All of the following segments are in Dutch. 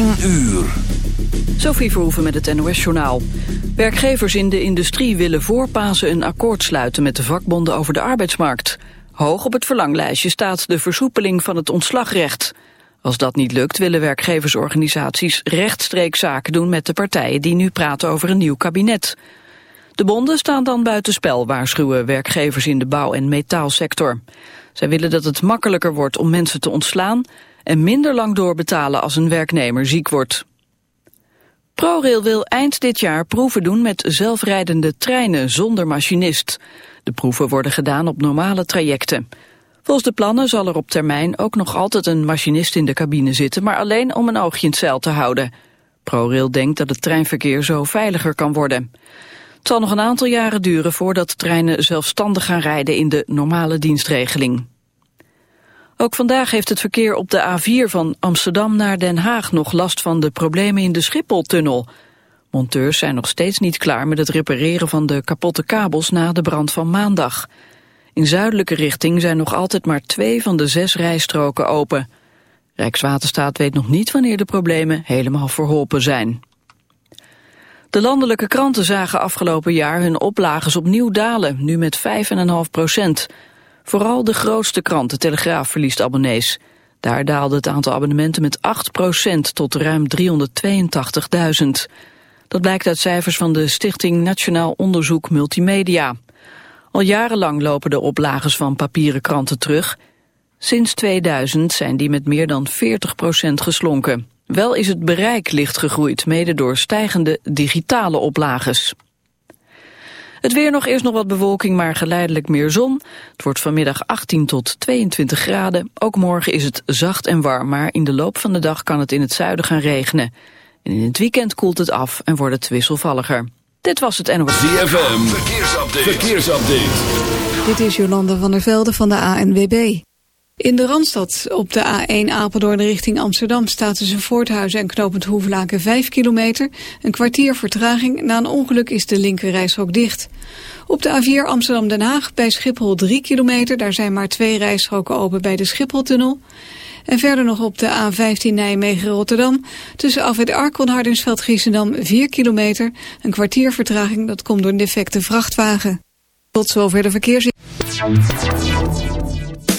10 uur. Sophie Verhoeven met het NOS-journaal. Werkgevers in de industrie willen voor Pasen een akkoord sluiten met de vakbonden over de arbeidsmarkt. Hoog op het verlanglijstje staat de versoepeling van het ontslagrecht. Als dat niet lukt willen werkgeversorganisaties rechtstreeks zaken doen met de partijen die nu praten over een nieuw kabinet. De bonden staan dan buitenspel, waarschuwen werkgevers in de bouw- en metaalsector. Zij willen dat het makkelijker wordt om mensen te ontslaan en minder lang doorbetalen als een werknemer ziek wordt. ProRail wil eind dit jaar proeven doen met zelfrijdende treinen zonder machinist. De proeven worden gedaan op normale trajecten. Volgens de plannen zal er op termijn ook nog altijd een machinist in de cabine zitten, maar alleen om een oogje in het zeil te houden. ProRail denkt dat het treinverkeer zo veiliger kan worden. Het zal nog een aantal jaren duren voordat treinen zelfstandig gaan rijden in de normale dienstregeling. Ook vandaag heeft het verkeer op de A4 van Amsterdam naar Den Haag nog last van de problemen in de Schipholtunnel. Monteurs zijn nog steeds niet klaar met het repareren van de kapotte kabels na de brand van maandag. In zuidelijke richting zijn nog altijd maar twee van de zes rijstroken open. Rijkswaterstaat weet nog niet wanneer de problemen helemaal verholpen zijn. De landelijke kranten zagen afgelopen jaar hun oplages opnieuw dalen, nu met 5,5 procent. Vooral de grootste krant, de Telegraaf, verliest abonnees. Daar daalde het aantal abonnementen met 8% tot ruim 382.000. Dat blijkt uit cijfers van de Stichting Nationaal Onderzoek Multimedia. Al jarenlang lopen de oplages van papieren kranten terug. Sinds 2000 zijn die met meer dan 40% geslonken. Wel is het bereik licht gegroeid, mede door stijgende digitale oplages. Het weer nog eerst nog wat bewolking, maar geleidelijk meer zon. Het wordt vanmiddag 18 tot 22 graden. Ook morgen is het zacht en warm, maar in de loop van de dag kan het in het zuiden gaan regenen. En in het weekend koelt het af en wordt het wisselvalliger. Dit was het NOS. ZFM, verkeersupdate. verkeersupdate. Dit is Jolanda van der Velde van de ANWB. In de Randstad op de A1 Apeldoorn richting Amsterdam staat tussen Voorthuizen en Knopend Hoevelaken 5 kilometer. Een kwartier vertraging. Na een ongeluk is de linker dicht. Op de A4 Amsterdam-Den Haag bij Schiphol 3 kilometer. Daar zijn maar twee rijstroken open bij de Schipholtunnel. En verder nog op de A15 Nijmegen-Rotterdam. Tussen Afwet Arkel en Hardingsveld-Giessendam 4 kilometer. Een kwartier vertraging, dat komt door een defecte vrachtwagen. Tot zover de verkeers...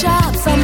jobs.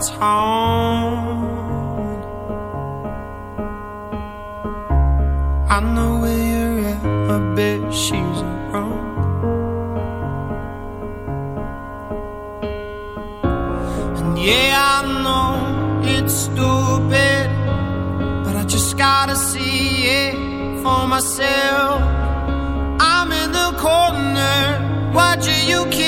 tone I know where you're at. My bed she's wrong. And yeah I know it's stupid but I just gotta see it for myself. I'm in the corner why do you keep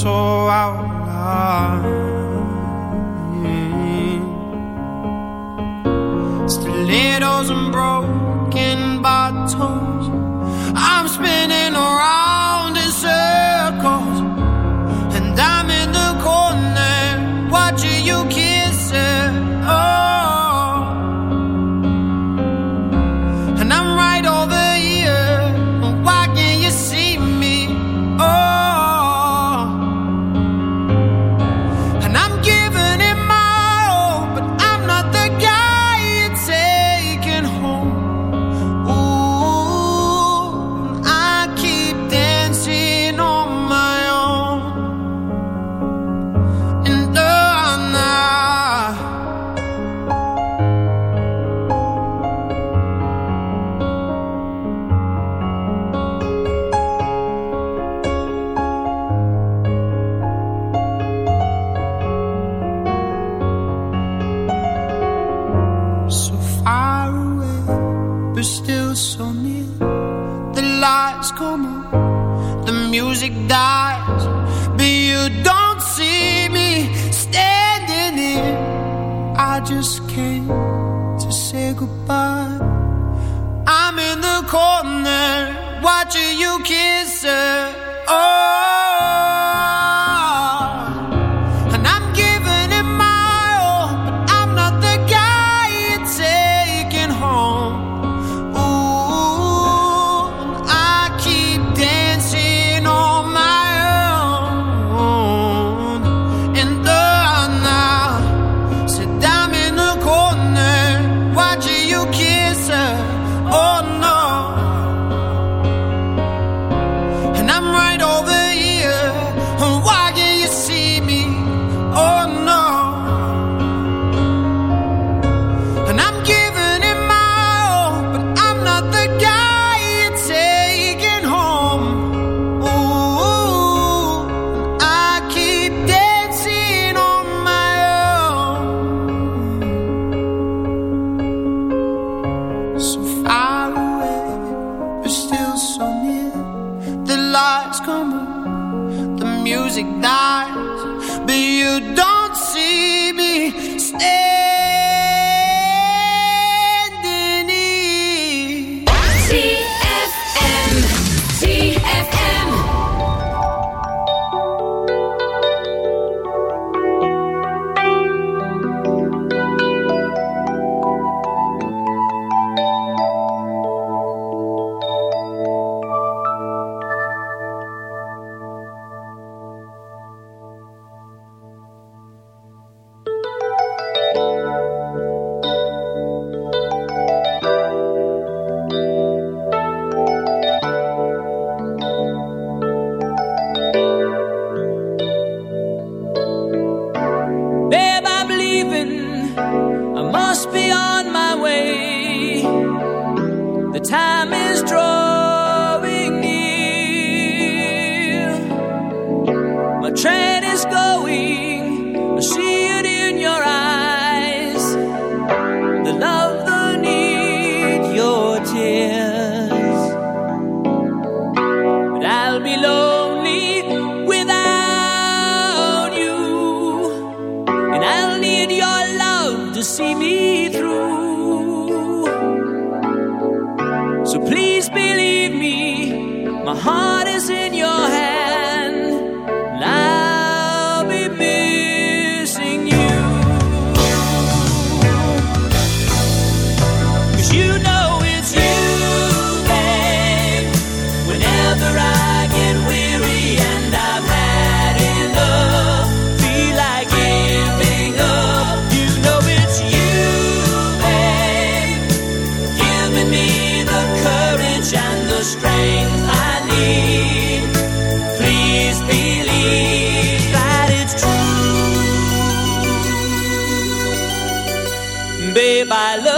so out. by love.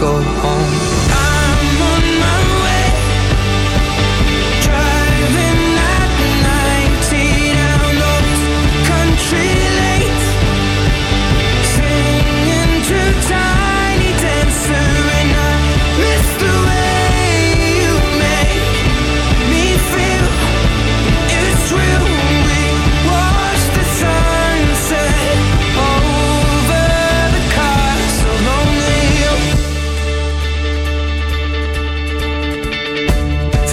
go home.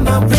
my a.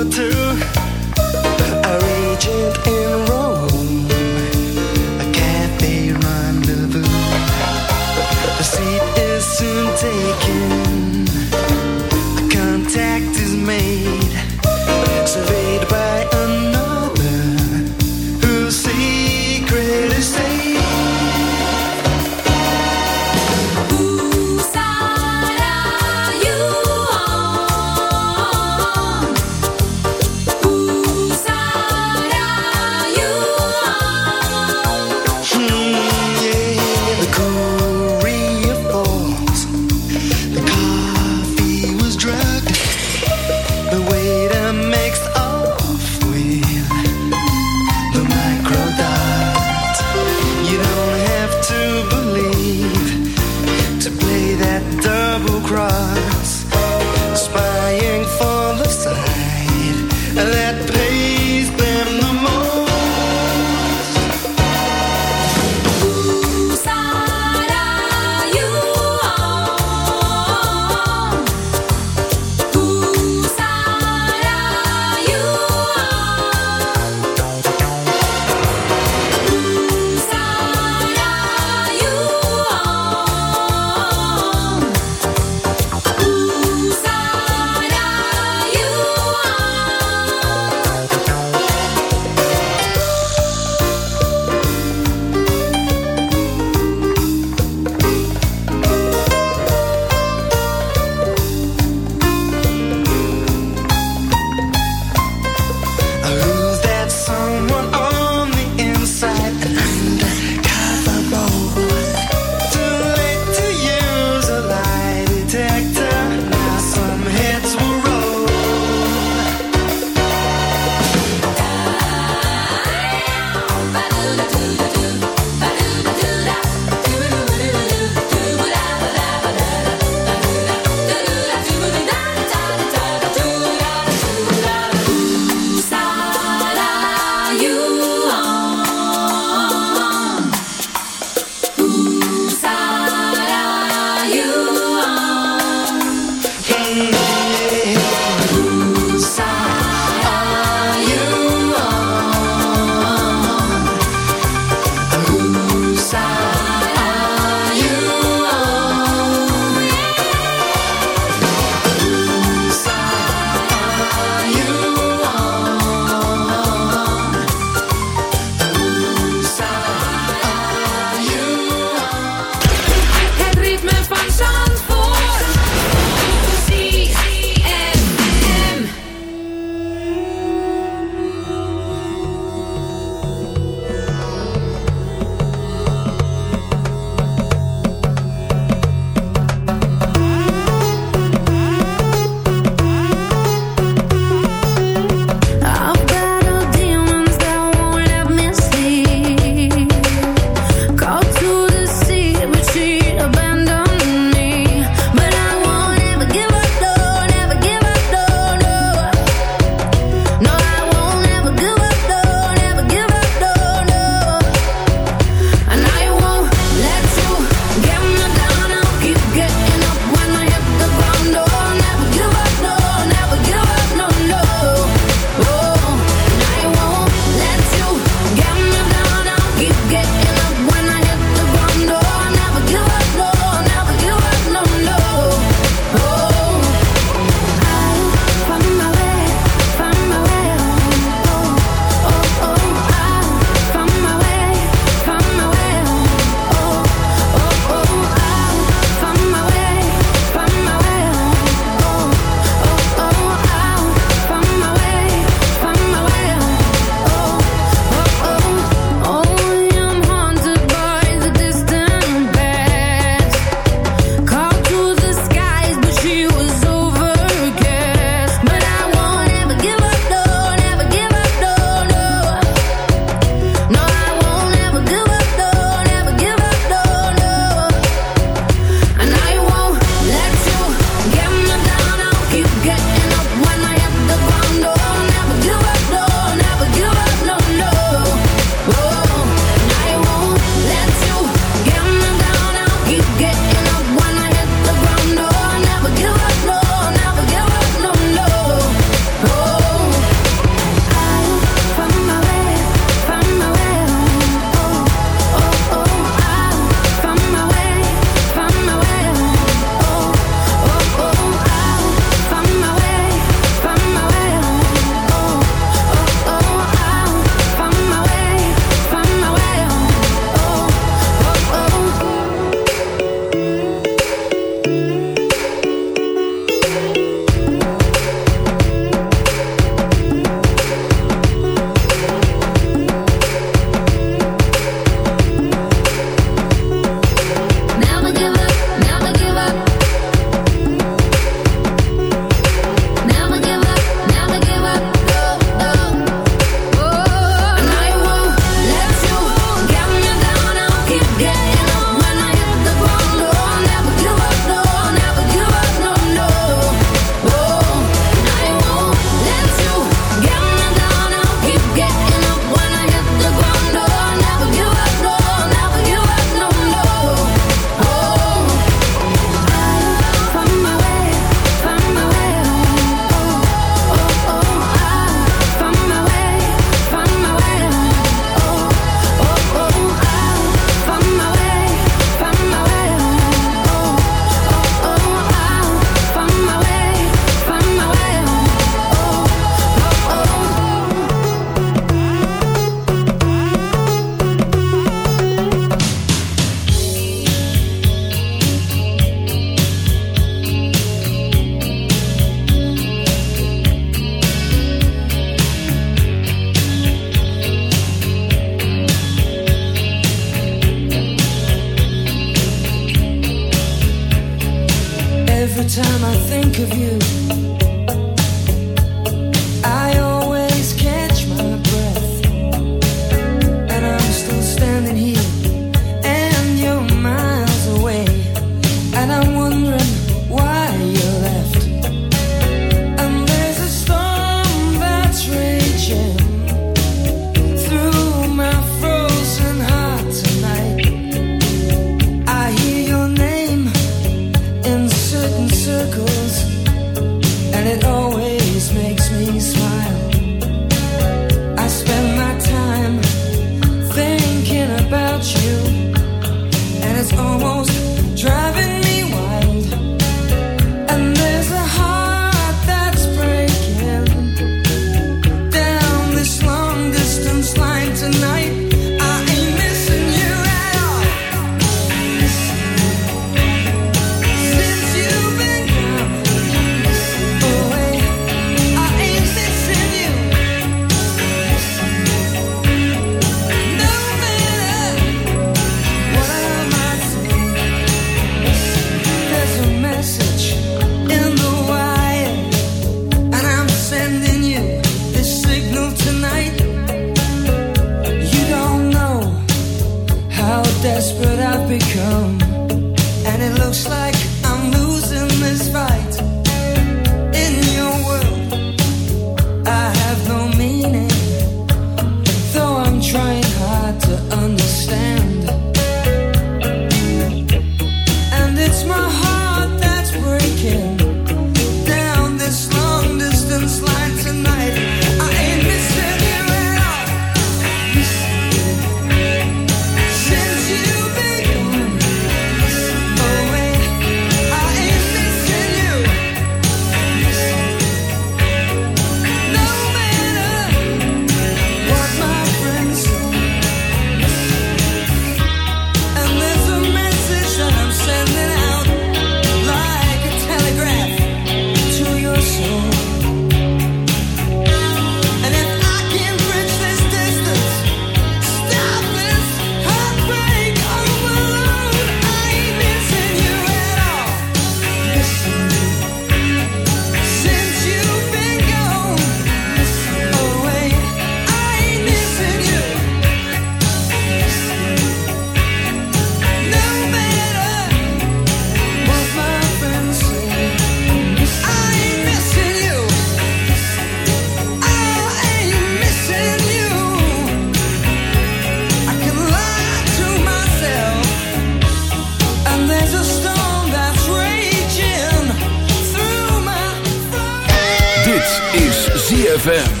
ZFM.